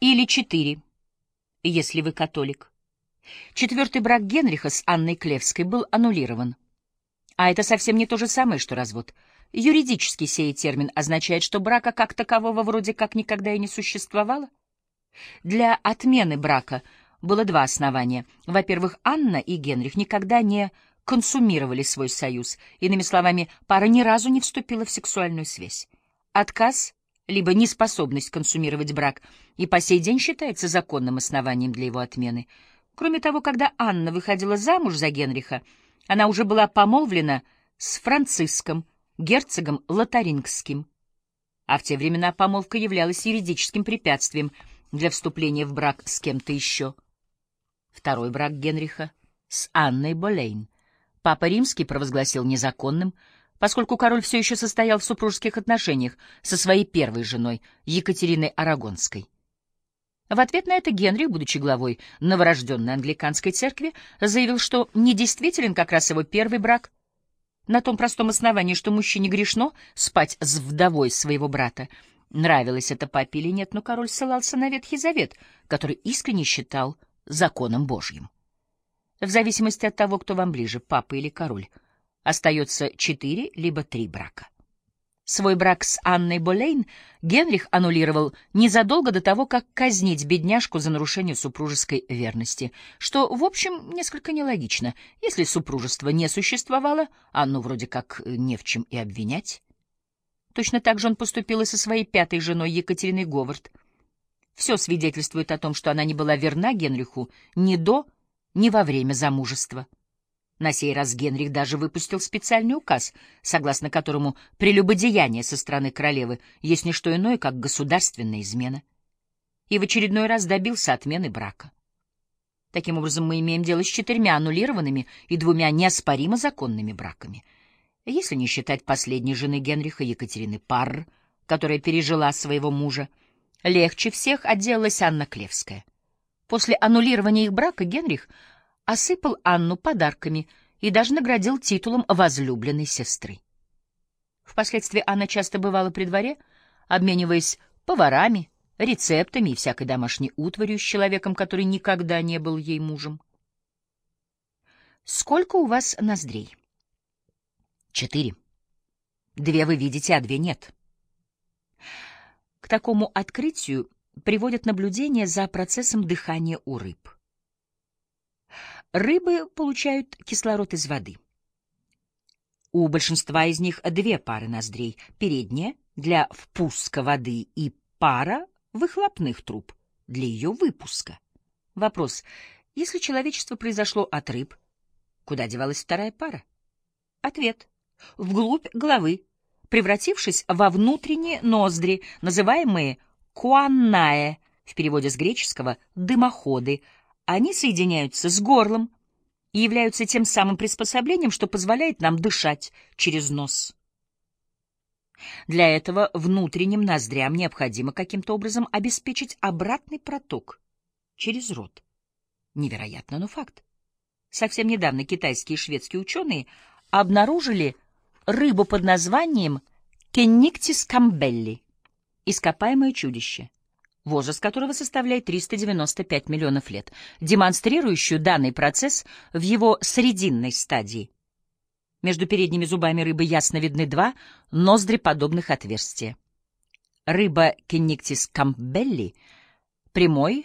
или четыре, если вы католик. Четвертый брак Генриха с Анной Клевской был аннулирован. А это совсем не то же самое, что развод. Юридически сей термин означает, что брака как такового вроде как никогда и не существовало. Для отмены брака было два основания. Во-первых, Анна и Генрих никогда не консумировали свой союз. Иными словами, пара ни разу не вступила в сексуальную связь. Отказ либо неспособность консумировать брак и по сей день считается законным основанием для его отмены. Кроме того, когда Анна выходила замуж за Генриха, она уже была помолвлена с Франциском, герцогом Лотарингским. А в те времена помолвка являлась юридическим препятствием для вступления в брак с кем-то еще. Второй брак Генриха с Анной Болейн Папа Римский провозгласил незаконным, поскольку король все еще состоял в супружеских отношениях со своей первой женой, Екатериной Арагонской. В ответ на это Генрих, будучи главой новорожденной англиканской церкви, заявил, что недействителен как раз его первый брак, на том простом основании, что мужчине грешно спать с вдовой своего брата. Нравилось это папе или нет, но король ссылался на Ветхий Завет, который искренне считал законом Божьим. В зависимости от того, кто вам ближе, папа или король, остается четыре либо три брака. Свой брак с Анной Болейн Генрих аннулировал незадолго до того, как казнить бедняжку за нарушение супружеской верности, что, в общем, несколько нелогично. Если супружество не существовало, Анну вроде как не в чем и обвинять. Точно так же он поступил и со своей пятой женой Екатериной Говард. Все свидетельствует о том, что она не была верна Генриху ни до, ни во время замужества. На сей раз Генрих даже выпустил специальный указ, согласно которому прелюбодеяние со стороны королевы есть не что иное, как государственная измена. И в очередной раз добился отмены брака. Таким образом, мы имеем дело с четырьмя аннулированными и двумя неоспоримо законными браками. Если не считать последней жены Генриха Екатерины Парр, которая пережила своего мужа, легче всех отделалась Анна Клевская. После аннулирования их брака Генрих — осыпал Анну подарками и даже наградил титулом возлюбленной сестры. Впоследствии Анна часто бывала при дворе, обмениваясь поварами, рецептами и всякой домашней утварью с человеком, который никогда не был ей мужем. «Сколько у вас ноздрей?» «Четыре. Две вы видите, а две нет». К такому открытию приводят наблюдения за процессом дыхания у рыб. Рыбы получают кислород из воды. У большинства из них две пары ноздрей. Передняя — для впуска воды и пара выхлопных труб для ее выпуска. Вопрос. Если человечество произошло от рыб, куда девалась вторая пара? Ответ. Вглубь головы, превратившись во внутренние ноздри, называемые куаннае, в переводе с греческого «дымоходы», они соединяются с горлом и являются тем самым приспособлением, что позволяет нам дышать через нос. Для этого внутренним ноздрям необходимо каким-то образом обеспечить обратный проток через рот. Невероятно, но факт. Совсем недавно китайские и шведские ученые обнаружили рыбу под названием Кенниктис камбелли, ископаемое чудище возраст которого составляет 395 миллионов лет, демонстрирующую данный процесс в его срединной стадии. Между передними зубами рыбы ясно видны два ноздреподобных отверстия. Рыба Кенниктис камбелли — прямой,